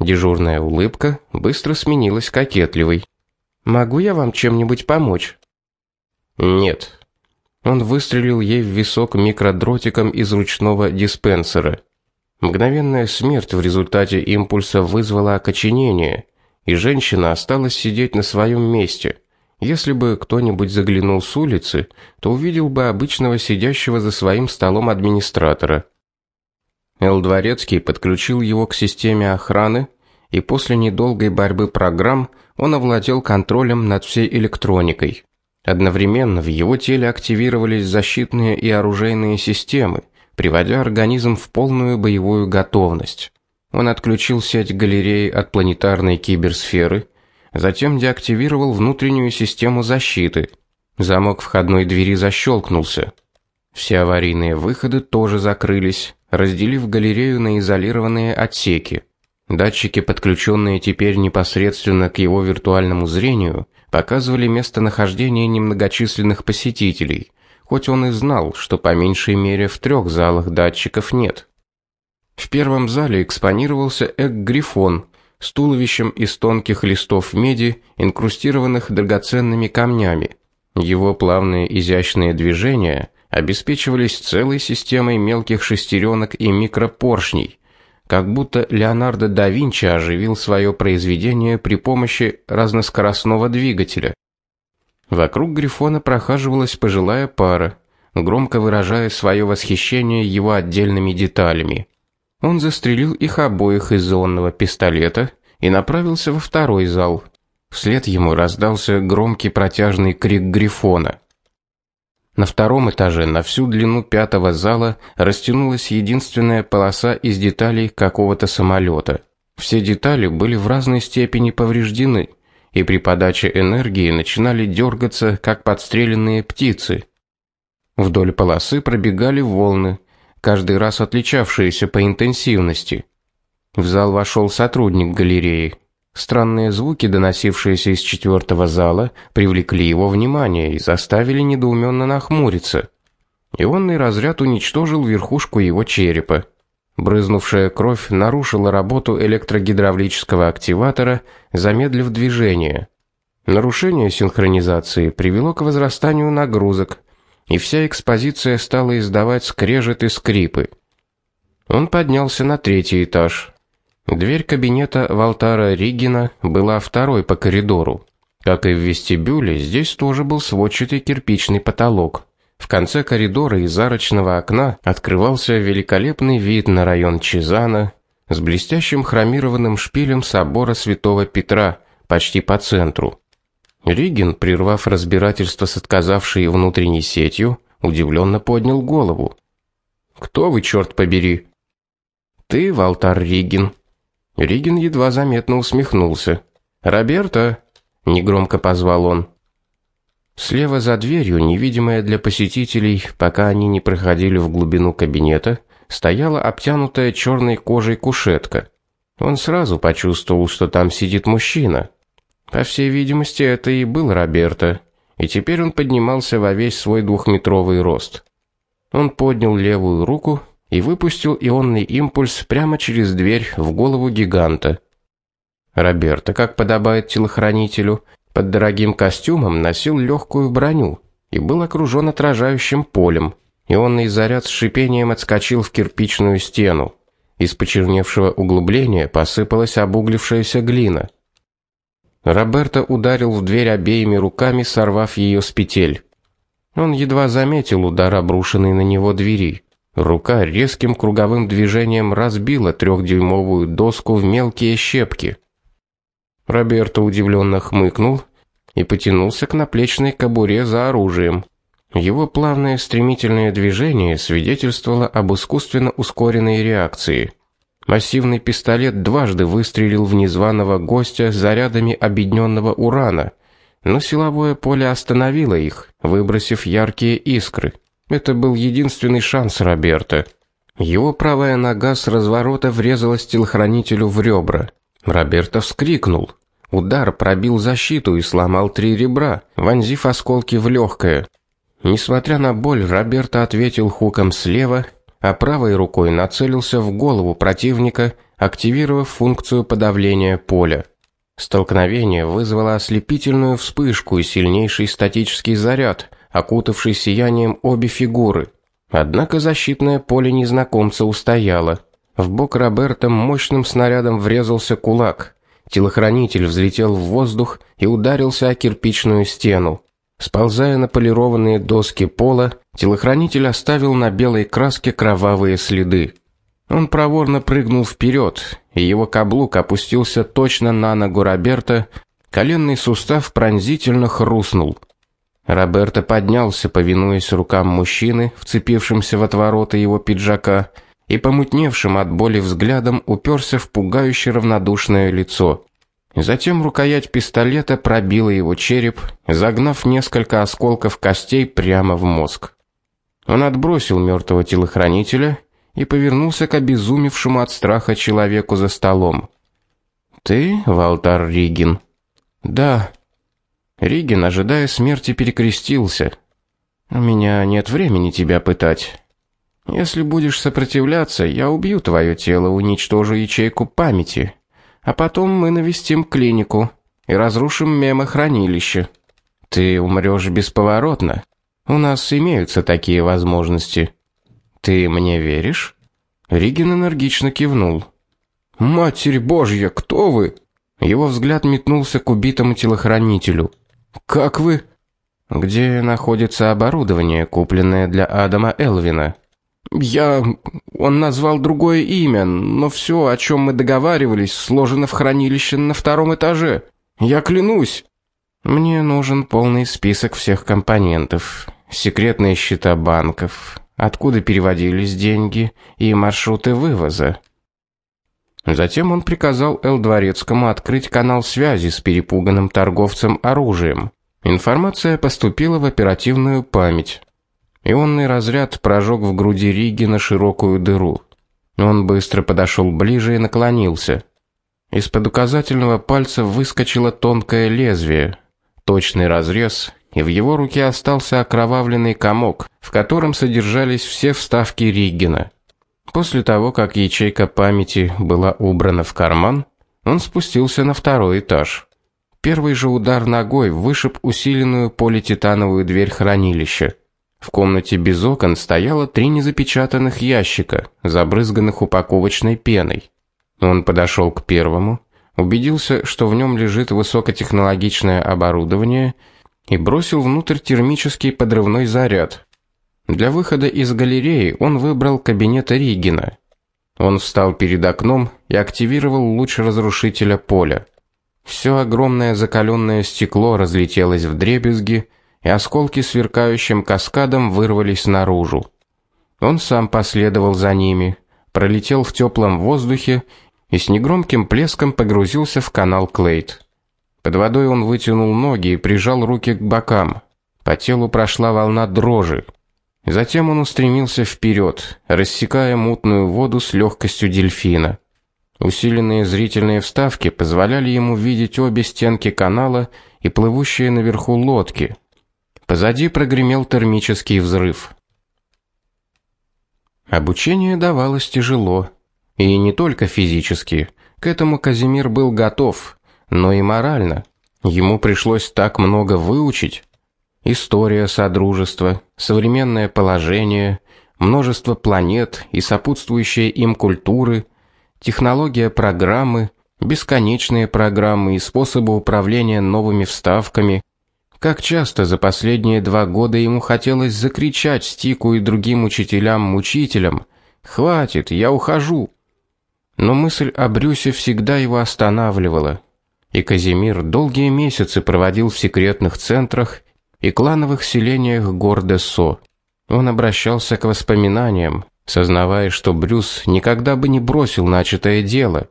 Дежурная улыбка быстро сменилась кокетливой. Могу я вам чем-нибудь помочь? Нет. Он выстрелил ей в висок микродротиком из ручного диспенсера. Мгновенная смерть в результате импульса вызвала окоченение, и женщина осталась сидеть на своем месте. Если бы кто-нибудь заглянул с улицы, то увидел бы обычного сидящего за своим столом администратора. Эл подключил его к системе охраны, и после недолгой борьбы программ он овладел контролем над всей электроникой. Одновременно в его теле активировались защитные и оружейные системы, приводя организм в полную боевую готовность. Он отключил сеть галереи от планетарной киберсферы, затем деактивировал внутреннюю систему защиты. Замок входной двери защелкнулся. Все аварийные выходы тоже закрылись, разделив галерею на изолированные отсеки. Датчики, подключенные теперь непосредственно к его виртуальному зрению, показывали местонахождение немногочисленных посетителей, хоть он и знал, что по меньшей мере в трех залах датчиков нет. В первом зале экспонировался эк-грифон с туловищем из тонких листов меди, инкрустированных драгоценными камнями. Его плавные изящные движения обеспечивались целой системой мелких шестеренок и микропоршней, как будто Леонардо да Винчи оживил свое произведение при помощи разноскоростного двигателя. Вокруг Грифона прохаживалась пожилая пара, громко выражая свое восхищение его отдельными деталями. Он застрелил их обоих из зонного пистолета и направился во второй зал. Вслед ему раздался громкий протяжный крик Грифона. На втором этаже на всю длину пятого зала растянулась единственная полоса из деталей какого-то самолета. Все детали были в разной степени повреждены и при подаче энергии начинали дергаться, как подстреленные птицы. Вдоль полосы пробегали волны, каждый раз отличавшиеся по интенсивности. В зал вошел сотрудник галереи. Странные звуки, доносившиеся из четвертого зала, привлекли его внимание и заставили недоуменно нахмуриться. Ионный разряд уничтожил верхушку его черепа. Брызнувшая кровь нарушила работу электрогидравлического активатора, замедлив движение. Нарушение синхронизации привело к возрастанию нагрузок, и вся экспозиция стала издавать скрежет и скрипы. Он поднялся на третий этаж. Дверь кабинета Валтара Ригина была второй по коридору. Как и в вестибюле, здесь тоже был сводчатый кирпичный потолок. В конце коридора из арочного окна открывался великолепный вид на район Чизана с блестящим хромированным шпилем собора Святого Петра почти по центру. Ригин, прервав разбирательство с отказавшей внутренней сетью, удивленно поднял голову. Кто вы, черт побери? Ты, Валтар Ригин, Ригин едва заметно усмехнулся. "Роберто", негромко позвал он. Слева за дверью, невидимая для посетителей, пока они не проходили в глубину кабинета, стояла обтянутая черной кожей кушетка. Он сразу почувствовал, что там сидит мужчина. По всей видимости, это и был Роберто, и теперь он поднимался во весь свой двухметровый рост. Он поднял левую руку и выпустил ионный импульс прямо через дверь в голову гиганта. Роберто, как подобает телохранителю, под дорогим костюмом носил легкую броню и был окружен отражающим полем. Ионный заряд с шипением отскочил в кирпичную стену. Из почерневшего углубления посыпалась обуглившаяся глина. Роберто ударил в дверь обеими руками, сорвав ее с петель. Он едва заметил удар обрушенной на него двери. Рука резким круговым движением разбила трехдюймовую доску в мелкие щепки. Роберто удивленно хмыкнул и потянулся к наплечной кобуре за оружием. Его плавное стремительное движение свидетельствовало об искусственно ускоренной реакции. Массивный пистолет дважды выстрелил в незваного гостя зарядами обедненного урана, но силовое поле остановило их, выбросив яркие искры. Это был единственный шанс Роберта. Его правая нога с разворота врезалась телохранителю в ребра. Роберто вскрикнул. Удар пробил защиту и сломал три ребра, вонзив осколки в легкое. Несмотря на боль, Роберто ответил хуком слева, а правой рукой нацелился в голову противника, активировав функцию подавления поля. Столкновение вызвало ослепительную вспышку и сильнейший статический заряд, окутавший сиянием обе фигуры. Однако защитное поле незнакомца устояло. В бок Роберта мощным снарядом врезался кулак. Телохранитель взлетел в воздух и ударился о кирпичную стену. Сползая на полированные доски пола, телохранитель оставил на белой краске кровавые следы. Он проворно прыгнул вперед, и его каблук опустился точно на ногу Роберта, коленный сустав пронзительно хрустнул. Роберто поднялся, повинуясь рукам мужчины, вцепившимся в отвороты его пиджака, и помутневшим от боли взглядом уперся в пугающе равнодушное лицо. Затем рукоять пистолета пробила его череп, загнав несколько осколков костей прямо в мозг. Он отбросил мертвого телохранителя и повернулся к обезумевшему от страха человеку за столом. Ты, Валтар Ригин? Да. Ригин, ожидая смерти, перекрестился. У меня нет времени тебя пытать. Если будешь сопротивляться, я убью твое тело, уничтожу ячейку памяти, а потом мы навестим клинику и разрушим мемохранилище. Ты умрёшь бесповоротно. У нас имеются такие возможности. Ты мне веришь? Ригин энергично кивнул. Матерь Божья, кто вы? Его взгляд метнулся к убитому телохранителю. Как вы? Где находится оборудование, купленное для Адама Элвина? Я он назвал другое имя, но все, о чем мы договаривались, сложено в хранилище на втором этаже. Я клянусь. Мне нужен полный список всех компонентов, секретные счета банков, откуда переводились деньги и маршруты вывоза. Затем он приказал Эл Дворецкому открыть канал связи с перепуганным торговцем оружием. Информация поступила в оперативную память. Ионный разряд прожег в груди Риги на широкую дыру. Он быстро подошел ближе и наклонился. Из-под указательного пальца выскочило тонкое лезвие, точный разрез и в его руке остался окровавленный комок, в котором содержались все вставки Риггена. После того, как ячейка памяти была убрана в карман, он спустился на второй этаж. Первый же удар ногой вышиб усиленную полититановую дверь хранилища. В комнате без окон стояло три незапечатанных ящика, забрызганных упаковочной пеной. Он подошел к первому, убедился, что в нем лежит высокотехнологичное оборудование и бросил внутрь термический подрывной заряд. Для выхода из галереи он выбрал кабинет Ригина. Он встал перед окном и активировал луч разрушителя поля. Все огромное закаленное стекло разлетелось вдребезги, и осколки сверкающим каскадом вырвались наружу. Он сам последовал за ними, пролетел в теплом воздухе и с негромким плеском погрузился в канал Клейт. Под водой он вытянул ноги и прижал руки к бокам. По телу прошла волна дрожи. Затем он устремился вперед, рассекая мутную воду с легкостью дельфина. Усиленные зрительные вставки позволяли ему видеть обе стенки канала и плывущие наверху лодки. Позади прогремел термический взрыв. Обучение давалось тяжело, и не только физически. К этому Казимир был готов но и морально. Ему пришлось так много выучить. История содружества, современное положение, множество планет и сопутствующие им культуры, технология программы, бесконечные программы и способы управления новыми вставками. Как часто за последние два года ему хотелось закричать Стику и другим учителям-мучителям: "Хватит, я ухожу". Но мысль о Брюсе всегда его останавливала и Казимир долгие месяцы проводил в секретных центрах и клановых селениях города Со. Он обращался к воспоминаниям, сознавая, что Брюс никогда бы не бросил начатое дело,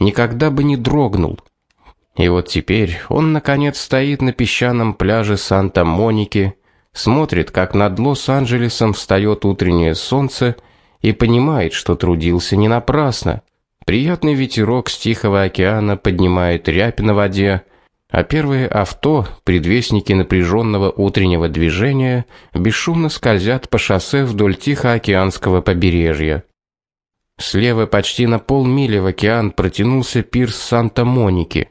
никогда бы не дрогнул. И вот теперь он наконец стоит на песчаном пляже Санта-Моники, смотрит, как над Лос-Анджелесом встает утреннее солнце и понимает, что трудился не напрасно. Приятный ветерок с Тихого океана поднимает рябь на воде, а первые авто, предвестники напряженного утреннего движения, бесшумно скользят по шоссе вдоль Тихоокеанского побережья. Слева почти на полмили в океан протянулся пирс Санта-Моники.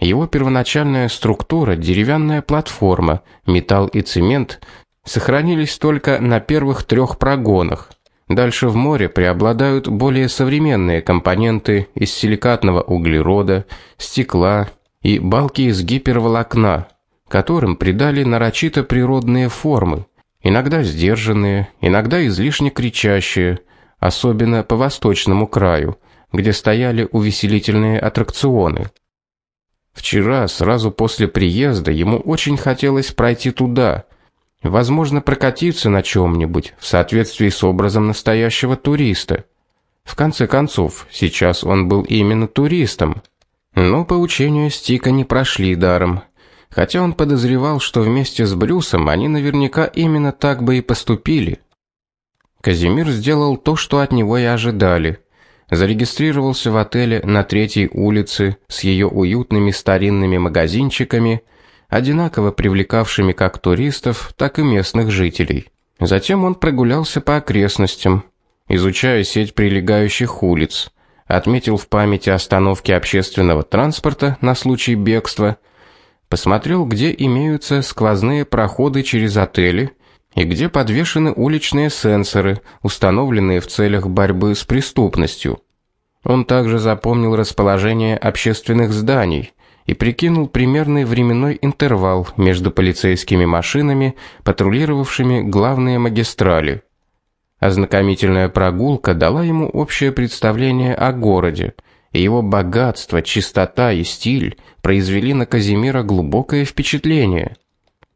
Его первоначальная структура, деревянная платформа, металл и цемент сохранились только на первых трех прогонах. Дальше в море преобладают более современные компоненты из силикатного углерода, стекла и балки из гиперволокна, которым придали нарочито природные формы, иногда сдержанные, иногда излишне кричащие, особенно по восточному краю, где стояли увеселительные аттракционы. Вчера, сразу после приезда, ему очень хотелось пройти туда, возможно, прокатиться на чем нибудь в соответствии с образом настоящего туриста. В конце концов, сейчас он был именно туристом. Но поучения Стика не прошли даром. Хотя он подозревал, что вместе с Брюсом они наверняка именно так бы и поступили. Казимир сделал то, что от него и ожидали. Зарегистрировался в отеле на третьей улице с ее уютными старинными магазинчиками, одинаково привлекавшими как туристов, так и местных жителей. Затем он прогулялся по окрестностям, изучая сеть прилегающих улиц, отметил в памяти остановки общественного транспорта на случай бегства, посмотрел, где имеются сквозные проходы через отели и где подвешены уличные сенсоры, установленные в целях борьбы с преступностью. Он также запомнил расположение общественных зданий и прикинул примерный временной интервал между полицейскими машинами, патрулировавшими главные магистрали. Ознакомительная прогулка дала ему общее представление о городе, и его богатство, чистота и стиль произвели на Казимира глубокое впечатление.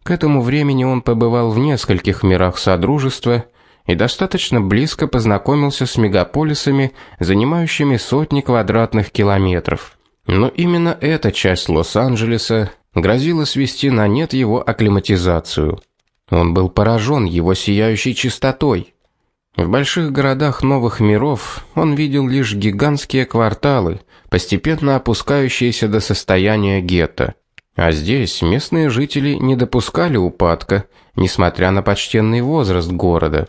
К этому времени он побывал в нескольких мирах содружества и достаточно близко познакомился с мегаполисами, занимающими сотни квадратных километров. Но именно эта часть Лос-Анджелеса грозила свести на нет его акклиматизацию. Он был поражен его сияющей чистотой. В больших городах новых миров он видел лишь гигантские кварталы, постепенно опускающиеся до состояния гетто. А здесь местные жители не допускали упадка, несмотря на почтенный возраст города.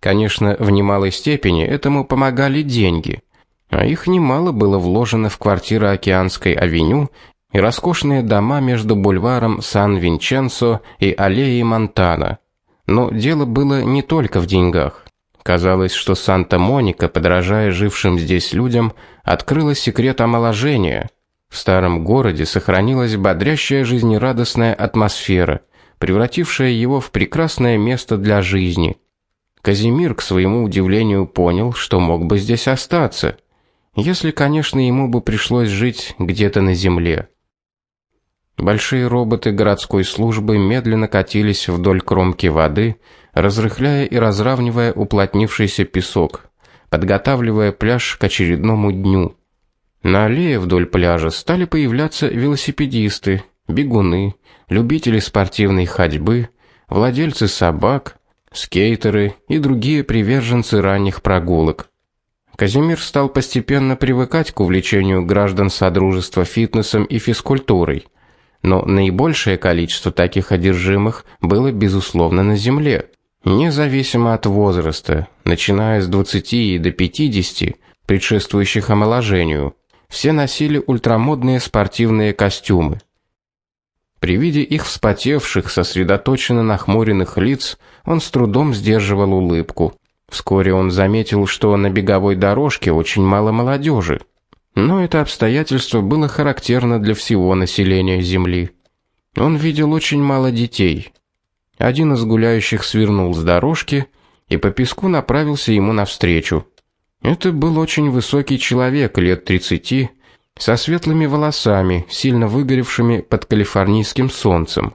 Конечно, в немалой степени этому помогали деньги, а их немало было вложено в квартиры Океанской авеню и роскошные дома между бульваром Сан-Винченцо и аллеей Монтана. Но дело было не только в деньгах. Казалось, что Санта-Моника, подражая жившим здесь людям, открыла секрет омоложения – в старом городе сохранилась бодрящая жизнерадостная атмосфера, превратившая его в прекрасное место для жизни. Казимир, к своему удивлению, понял, что мог бы здесь остаться, если, конечно, ему бы пришлось жить где-то на земле. Большие роботы городской службы медленно катились вдоль кромки воды, разрыхляя и разравнивая уплотнившийся песок, подготавливая пляж к очередному дню. На аллее вдоль пляжа стали появляться велосипедисты, бегуны, любители спортивной ходьбы, владельцы собак, скейтеры и другие приверженцы ранних прогулок. Казимир стал постепенно привыкать к увлечению граждан содружества фитнесом и физкультурой, но наибольшее количество таких одержимых было безусловно на земле. Независимо от возраста, начиная с 20 до 50, предшествующих омоложению, все носили ультрамодные спортивные костюмы. При виде их вспотевших, сосредоточенно нахмуренных лиц, он с трудом сдерживал улыбку. Вскоре он заметил, что на беговой дорожке очень мало молодежи. Но это обстоятельство было характерно для всего населения Земли. Он видел очень мало детей. Один из гуляющих свернул с дорожки и по песку направился ему навстречу. Это был очень высокий человек лет 30, со светлыми волосами, сильно выгоревшими под калифорнийским солнцем.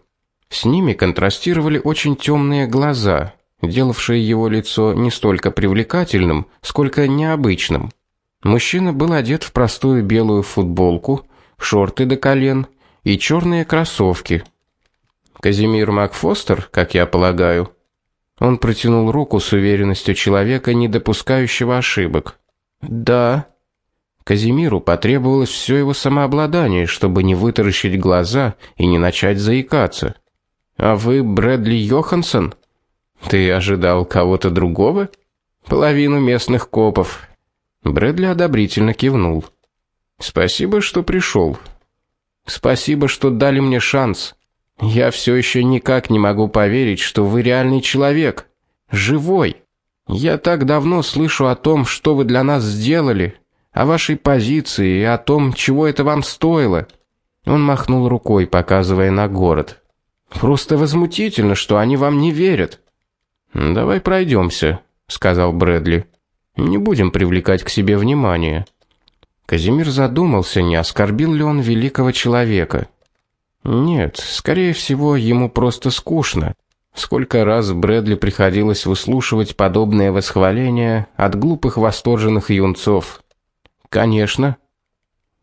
С ними контрастировали очень темные глаза, делавшие его лицо не столько привлекательным, сколько необычным. Мужчина был одет в простую белую футболку, шорты до колен и черные кроссовки. Казимир Макфостер, как я полагаю, он протянул руку с уверенностью человека, не допускающего ошибок. Да. Казимиру потребовалось все его самообладание, чтобы не вытаращить глаза и не начать заикаться. А вы Брэдли Йоханссон? Ты ожидал кого-то другого? половину местных копов. Брэдли одобрительно кивнул. Спасибо, что пришел. Спасибо, что дали мне шанс. Я все еще никак не могу поверить, что вы реальный человек, живой. Я так давно слышу о том, что вы для нас сделали, о вашей позиции и о том, чего это вам стоило. Он махнул рукой, показывая на город. Просто возмутительно, что они вам не верят. Давай пройдемся, сказал Брэдли. Не будем привлекать к себе внимание. Казимир задумался, не оскорбил ли он великого человека. Нет, скорее всего, ему просто скучно. Сколько раз Брэдли приходилось выслушивать подобные восхваления от глупых восторженных юнцов. Конечно,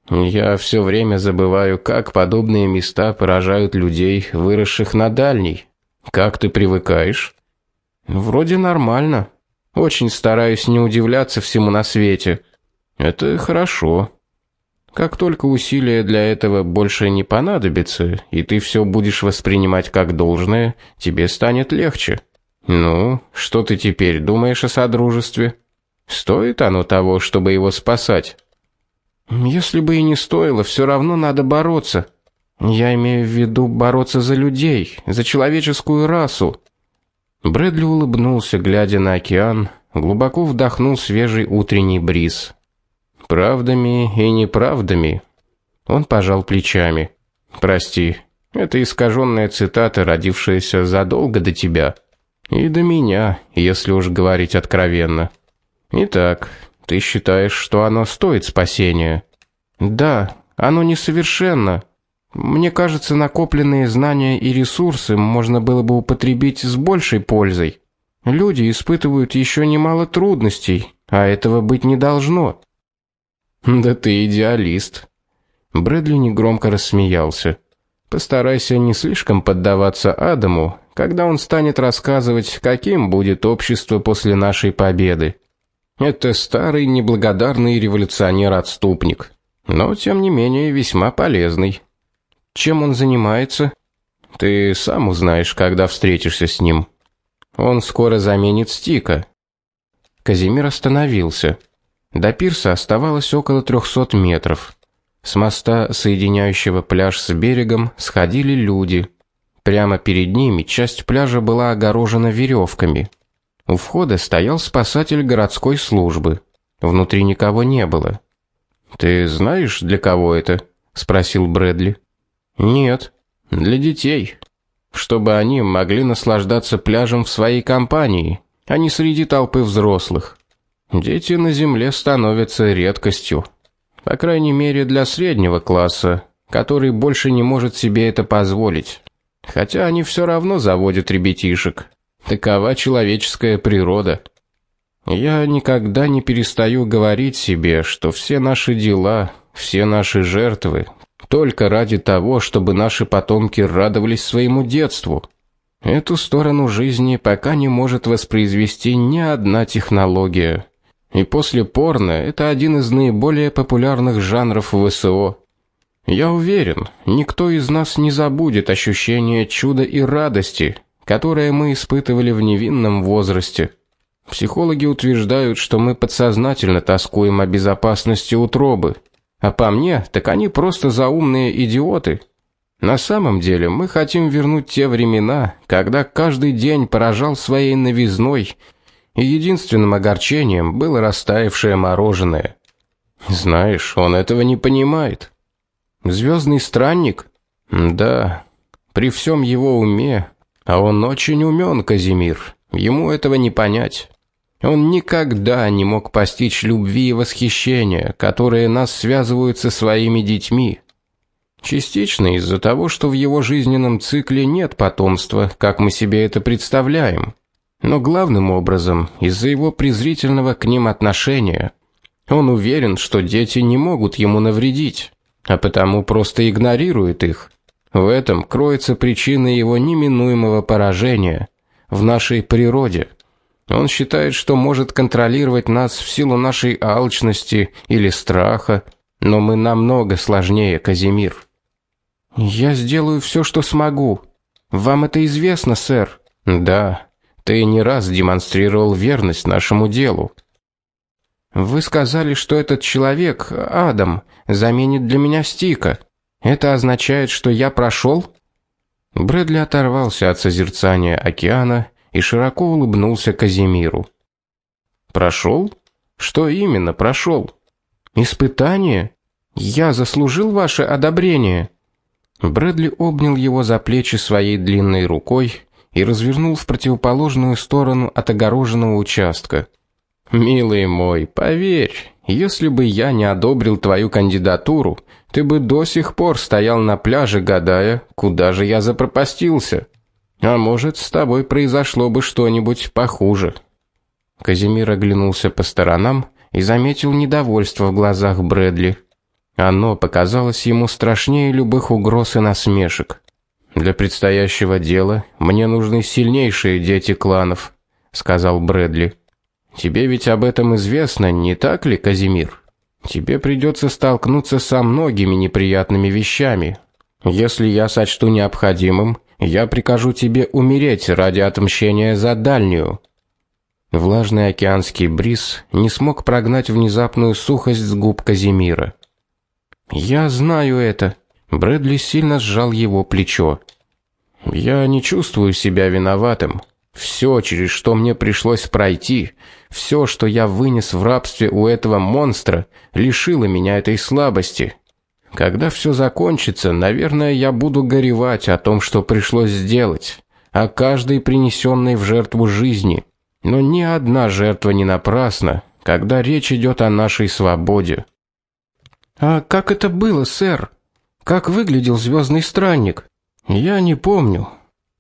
я все время забываю, как подобные места поражают людей, выросших на дальней. Как ты привыкаешь? Вроде нормально. Очень стараюсь не удивляться всему на свете. Это хорошо. Как только усилия для этого больше не понадобится, и ты все будешь воспринимать как должное, тебе станет легче. Ну, что ты теперь думаешь о содружестве? Стоит оно того, чтобы его спасать? Если бы и не стоило, все равно надо бороться. Я имею в виду бороться за людей, за человеческую расу. Брэдли улыбнулся, глядя на океан, глубоко вдохнул свежий утренний бриз. Правдами и неправдами. Он пожал плечами. Прости, это искаженная цитата, родившаяся задолго до тебя и до меня, если уж говорить откровенно. Итак, ты считаешь, что оно стоит спасения? Да, оно несовершенно. Мне кажется, накопленные знания и ресурсы можно было бы употребить с большей пользой. Люди испытывают еще немало трудностей, а этого быть не должно. Да ты идеалист. Брэдли негромко рассмеялся. Постарайся не слишком поддаваться Адаму, когда он станет рассказывать, каким будет общество после нашей победы. Это старый неблагодарный революционер-отступник, но тем не менее весьма полезный. Чем он занимается? Ты сам узнаешь, когда встретишься с ним. Он скоро заменит Стика. Казимир остановился. До пирса оставалось около 300 метров. С моста, соединяющего пляж с берегом, сходили люди. Прямо перед ними часть пляжа была огорожена веревками. У входа стоял спасатель городской службы. Внутри никого не было. Ты знаешь, для кого это? спросил Брэдли. Нет, для детей, чтобы они могли наслаждаться пляжем в своей компании, а не среди толпы взрослых. Дети на земле становятся редкостью, по крайней мере, для среднего класса, который больше не может себе это позволить. Хотя они все равно заводят ребятишек. Такова человеческая природа. Я никогда не перестаю говорить себе, что все наши дела, все наши жертвы только ради того, чтобы наши потомки радовались своему детству. Эту сторону жизни пока не может воспроизвести ни одна технология. И после порно это один из наиболее популярных жанров ВСО. Я уверен, никто из нас не забудет ощущение чуда и радости, которое мы испытывали в невинном возрасте. Психологи утверждают, что мы подсознательно тоскуем о безопасности утробы. А по мне, так они просто заумные идиоты. На самом деле, мы хотим вернуть те времена, когда каждый день поражал своей новизной, и единственным огорчением было растаявшее мороженое. Знаешь, он этого не понимает. Звездный странник? Да. При всем его уме а он очень умен, Казимир. Ему этого не понять. Он никогда не мог постичь любви и восхищения, которые нас связывают со своими детьми. Частично из-за того, что в его жизненном цикле нет потомства, как мы себе это представляем, но главным образом из-за его презрительного к ним отношения. Он уверен, что дети не могут ему навредить, а потому просто игнорирует их. В этом кроется причина его неминуемого поражения в нашей природе. Он считает, что может контролировать нас в силу нашей алчности или страха, но мы намного сложнее, Казимир. Я сделаю все, что смогу. Вам это известно, сэр? Да. Ты не раз демонстрировал верность нашему делу. Вы сказали, что этот человек, Адам, заменит для меня Стика. Это означает, что я прошел? Брэдли оторвался от созерцания океана и широко улыбнулся Казимиру. Прошел? Что именно прошел? Испытание? Я заслужил ваше одобрение. Брэдли обнял его за плечи своей длинной рукой и развернул в противоположную сторону от огороженного участка. Милый мой, поверь, если бы я не одобрил твою кандидатуру, ты бы до сих пор стоял на пляже, гадая, куда же я запропастился. А может, с тобой произошло бы что-нибудь похуже. Казимир оглянулся по сторонам и заметил недовольство в глазах Брэдли. Оно показалось ему страшнее любых угроз и насмешек. Для предстоящего дела мне нужны сильнейшие дети кланов, сказал Брэдли. Тебе ведь об этом известно, не так ли, Казимир? Тебе придется столкнуться со многими неприятными вещами. Если я сочту необходимым, я прикажу тебе умереть ради отмщения за дальнюю. Влажный океанский бриз не смог прогнать внезапную сухость с губ Казимира. Я знаю это. Брэдли сильно сжал его плечо. Я не чувствую себя виноватым. Все, через что мне пришлось пройти, все, что я вынес в рабстве у этого монстра, лишило меня этой слабости. Когда все закончится, наверное, я буду горевать о том, что пришлось сделать, о каждой принесенной в жертву жизни. Но ни одна жертва не напрасна, когда речь идет о нашей свободе. А как это было, сэр? Как выглядел звездный странник? Я не помню.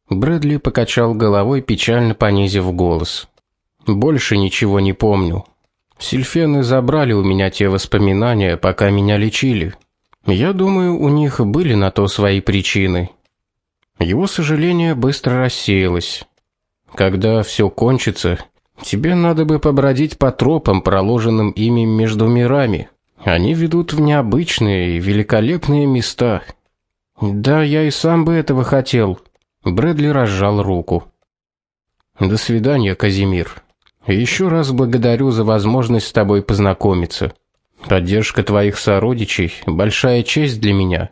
Брэдли покачал головой, печально понизив голос. Больше ничего не помню. Сильфены забрали у меня те воспоминания, пока меня лечили. Я думаю, у них были на то свои причины. Его сожаление быстро рассеялось. Когда все кончится, тебе надо бы побродить по тропам, проложенным ими между мирами. Они ведут в необычные и великолепные места. Да, я и сам бы этого хотел. Брэдли разжал руку. До свидания, Казимир. Еще раз благодарю за возможность с тобой познакомиться. Поддержка твоих сородичей большая честь для меня.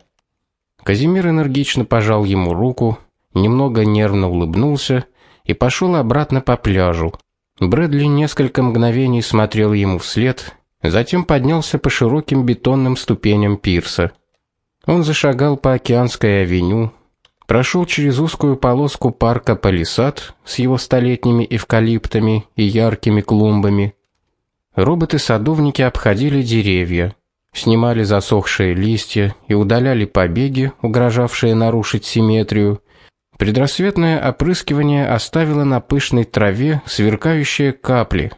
Казимир энергично пожал ему руку, немного нервно улыбнулся и пошел обратно по пляжу. Брэдли несколько мгновений смотрел ему вслед, затем поднялся по широким бетонным ступеням пирса. Он зашагал по океанской авеню, прошел через узкую полоску парка Палисад с его столетними эвкалиптами и яркими клумбами. Роботы-садовники обходили деревья, снимали засохшие листья и удаляли побеги, угрожавшие нарушить симметрию. Предрассветное опрыскивание оставило на пышной траве сверкающие капли.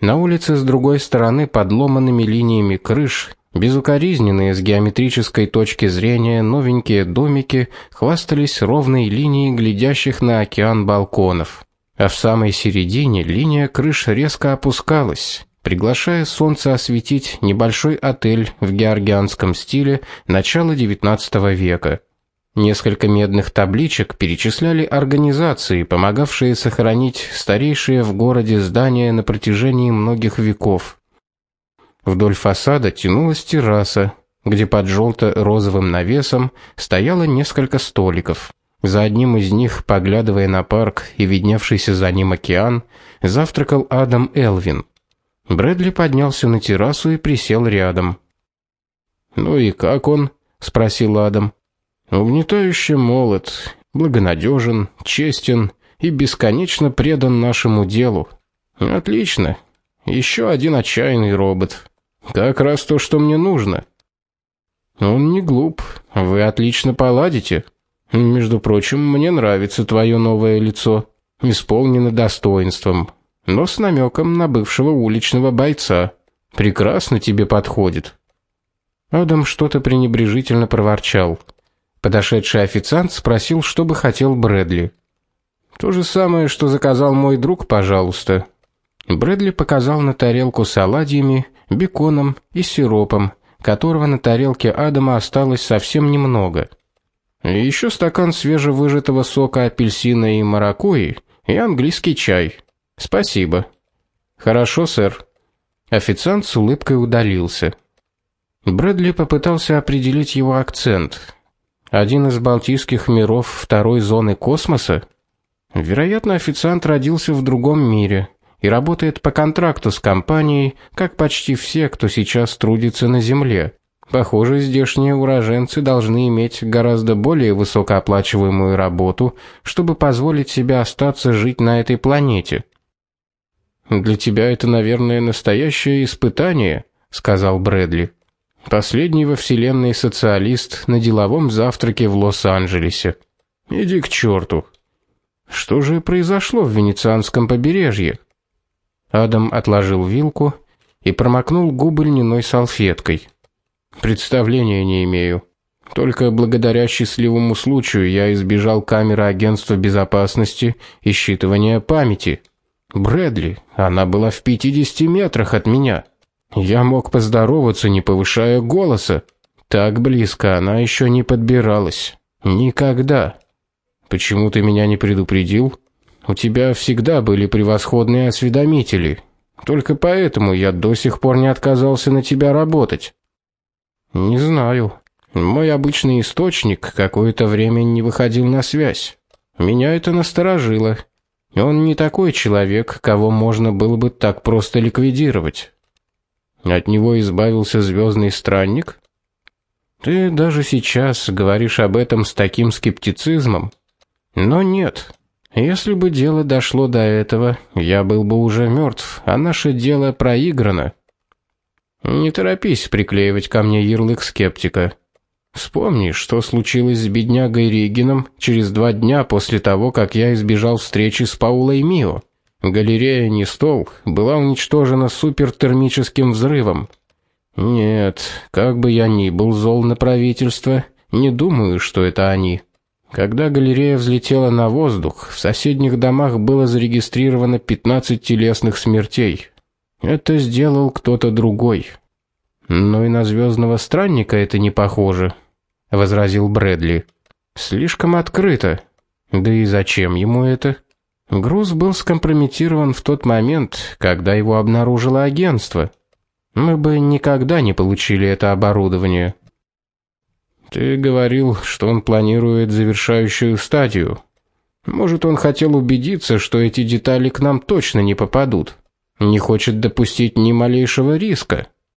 На улице с другой стороны подломанными линиями крыш Безукоризненные с геометрической точки зрения новенькие домики хвастались ровной линией глядящих на океан балконов, а в самой середине линия крыш резко опускалась, приглашая солнце осветить небольшой отель в георгианском стиле начала XIX века. Несколько медных табличек перечисляли организации, помогавшие сохранить старейшие в городе здания на протяжении многих веков. Вдоль фасада тянулась терраса, где под желто розовым навесом стояло несколько столиков. За одним из них, поглядывая на парк и видневшийся за ним океан, завтракал Адам Элвин. Брэдли поднялся на террасу и присел рядом. "Ну и как он?" спросил Адам. "Угнетающе молод, благонадежен, честен и бесконечно предан нашему делу. Отлично. Еще один отчаянный робот. Как раз то, что мне нужно. Он не глуп. Вы отлично поладите. Между прочим, мне нравится твое новое лицо, исполнено достоинством, но с намеком на бывшего уличного бойца. Прекрасно тебе подходит. Адам что-то пренебрежительно проворчал. Подошедший официант спросил, что бы хотел Брэдли. То же самое, что заказал мой друг, пожалуйста. Брэдли показал на тарелку с оладьями, беконом и сиропом, которого на тарелке Адама осталось совсем немного. И еще стакан свежевыжатого сока апельсина и маракуйи, и английский чай. Спасибо. Хорошо, сэр. Официант с улыбкой удалился. Брэдли попытался определить его акцент. Один из балтийских миров второй зоны космоса? Вероятно, официант родился в другом мире и работает по контракту с компанией, как почти все, кто сейчас трудится на Земле. Похоже, здешние уроженцы должны иметь гораздо более высокооплачиваемую работу, чтобы позволить себе остаться жить на этой планете. Для тебя это, наверное, настоящее испытание, сказал Брэдли. Последний во вселенной социалист на деловом завтраке в Лос-Анджелесе. Иди к черту. Что же произошло в венецианском побережье? Адам отложил вилку и промокнул губы льняной салфеткой. Представления не имею. Только благодаря счастливому случаю я избежал камеры агентства безопасности и считывания памяти. Брэдли, она была в 50 метрах от меня. Я мог поздороваться, не повышая голоса. Так близко она еще не подбиралась. Никогда. Почему ты меня не предупредил? У тебя всегда были превосходные осведомители. Только поэтому я до сих пор не отказался на тебя работать. Не знаю. Мой обычный источник какое-то время не выходил на связь. Меня это насторожило. Он не такой человек, кого можно было бы так просто ликвидировать. От него избавился звездный странник? Ты даже сейчас говоришь об этом с таким скептицизмом. Но нет. Если бы дело дошло до этого, я был бы уже мертв, а наше дело проиграно. Не торопись приклеивать ко мне ярлык скептика. Вспомни, что случилось с беднягой Ригином через два дня после того, как я избежал встречи с Паулой Мио. Галерея Нестол была уничтожена супертермическим взрывом. Нет, как бы я ни был зол на правительство, не думаю, что это они. Когда галерея взлетела на воздух, в соседних домах было зарегистрировано 15 телесных смертей. Это сделал кто-то другой. Но и на звездного странника это не похоже, возразил Брэдли. Слишком открыто. Да и зачем ему это? Груз был скомпрометирован в тот момент, когда его обнаружило агентство. Мы бы никогда не получили это оборудование. Ты говорил, что он планирует завершающую стадию. Может, он хотел убедиться, что эти детали к нам точно не попадут. Не хочет допустить ни малейшего риска.